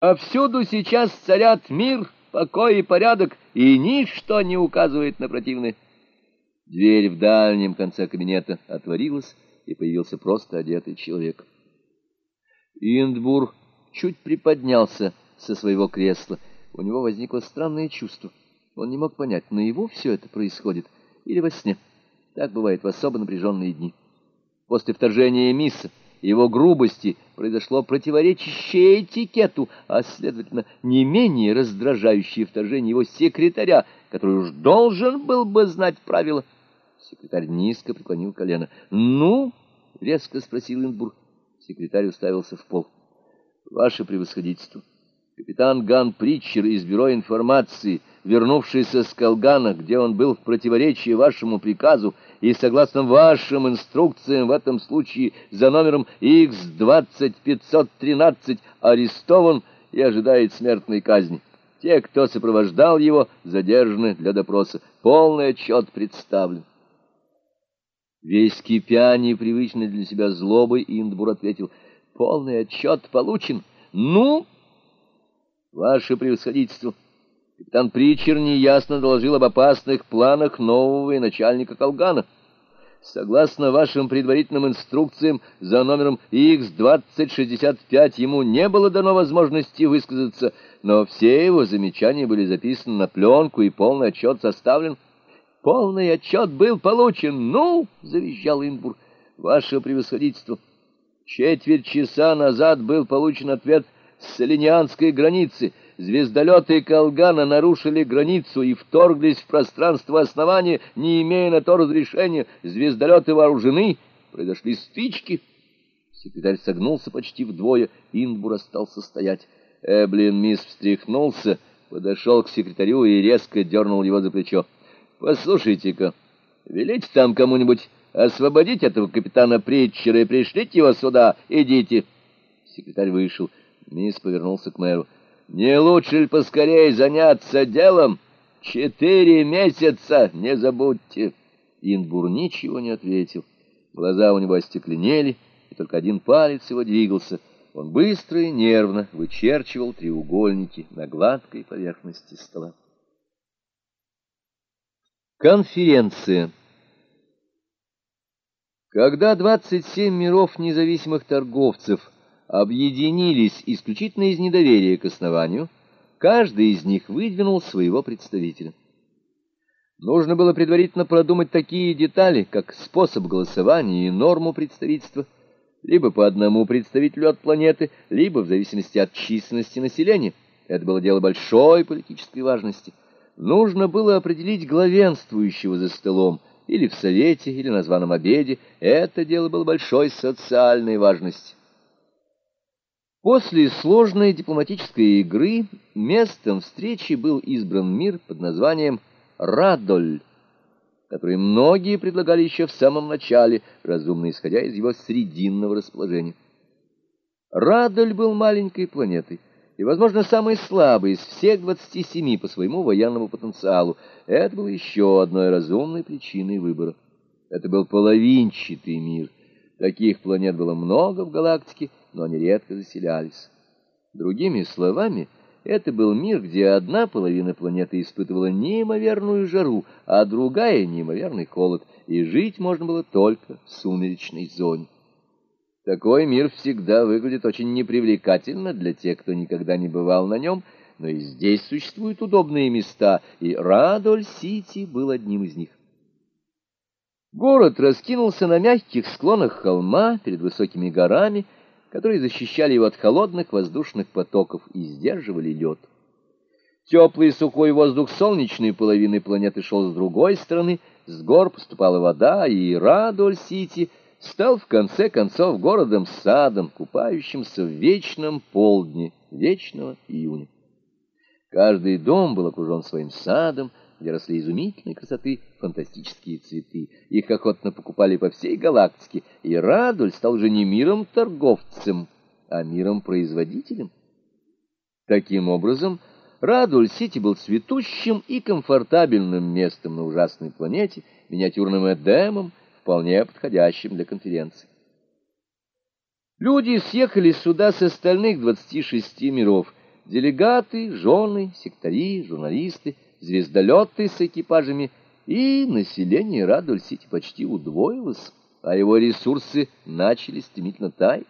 А всюду сейчас царят мир, покой и порядок, и ничто не указывает на противное. Дверь в дальнем конце кабинета отворилась, и появился просто одетый человек. Индбур чуть приподнялся со своего кресла. У него возникло странное чувство. Он не мог понять, на его все это происходит или во сне. Так бывает в особо напряженные дни. После вторжения Мисса его грубости произошло противоречащее этикету, а, следовательно, не менее раздражающее вторжение его секретаря, который уж должен был бы знать правила. Секретарь низко преклонил колено. «Ну?» — резко спросил Индбург. Секретарь уставился в пол. «Ваше превосходительство, капитан Ган Притчер из Бюро информации, вернувшийся с Колгана, где он был в противоречии вашему приказу, — и согласно вашим инструкциям в этом случае за номером X20513 арестован и ожидает смертной казни. Те, кто сопровождал его, задержаны для допроса. Полный отчет представлен. Весь кипя непривычной для себя злобой, Индбур ответил, «Полный отчет получен. Ну, ваше превосходительство». Капитан Притчер неясно доложил об опасных планах нового начальника Колгана. Согласно вашим предварительным инструкциям, за номером X2065 ему не было дано возможности высказаться, но все его замечания были записаны на пленку, и полный отчет составлен. «Полный отчет был получен! Ну!» — завизжал Инбур. «Ваше превосходительство! Четверть часа назад был получен ответ с Соленианской границы» Звездолеты Колгана нарушили границу и вторглись в пространство основания, не имея на то разрешения. Звездолеты вооружены, произошли стычки. Секретарь согнулся почти вдвое, Инбур остался стоять. Эблин Мисс встряхнулся, подошел к секретарю и резко дернул его за плечо. «Послушайте-ка, велите там кому-нибудь освободить этого капитана Притчера и пришлите его сюда, идите». Секретарь вышел. Мисс повернулся к мэру. Не лучше ли поскорее заняться делом? Четыре месяца, не забудьте. Инбур ничего не ответил. Глаза у него остекленели, и только один палец его двигался. Он быстро и нервно вычерчивал треугольники на гладкой поверхности стола. Конференция. Когда 27 миров независимых торговцев объединились исключительно из недоверия к основанию, каждый из них выдвинул своего представителя. Нужно было предварительно продумать такие детали, как способ голосования и норму представительства, либо по одному представителю от планеты, либо в зависимости от численности населения. Это было дело большой политической важности. Нужно было определить главенствующего за столом, или в совете, или на званом обеде. Это дело было большой социальной важности. После сложной дипломатической игры местом встречи был избран мир под названием Радоль, который многие предлагали еще в самом начале, разумно исходя из его срединного расположения. Радоль был маленькой планетой и, возможно, самой слабой из всех 27 по своему военному потенциалу. Это было еще одной разумной причиной выбора. Это был половинчатый мир. Таких планет было много в галактике, но они редко заселялись. Другими словами, это был мир, где одна половина планеты испытывала неимоверную жару, а другая — неимоверный холод, и жить можно было только в сумеречной зоне. Такой мир всегда выглядит очень непривлекательно для тех, кто никогда не бывал на нем, но и здесь существуют удобные места, и Радоль-Сити был одним из них. Город раскинулся на мягких склонах холма перед высокими горами, которые защищали его от холодных воздушных потоков и сдерживали лед. Теплый сухой воздух солнечной половины планеты шел с другой стороны, с гор поступала вода, и Радоль-Сити стал в конце концов городом-садом, купающимся в вечном полдне вечного июня. Каждый дом был окружен своим садом, где росли изумительной красоты фантастические цветы. Их охотно покупали по всей галактике, и Радуль стал уже не миром-торговцем, а миром-производителем. Таким образом, Радуль-Сити был цветущим и комфортабельным местом на ужасной планете, миниатюрным Эдемом, вполне подходящим для конференции. Люди съехали сюда с остальных 26 миров — делегаты, жены, сектари, журналисты, звездолеты с экипажами, и население Радуль-Сити почти удвоилось, а его ресурсы начали стремительно таять.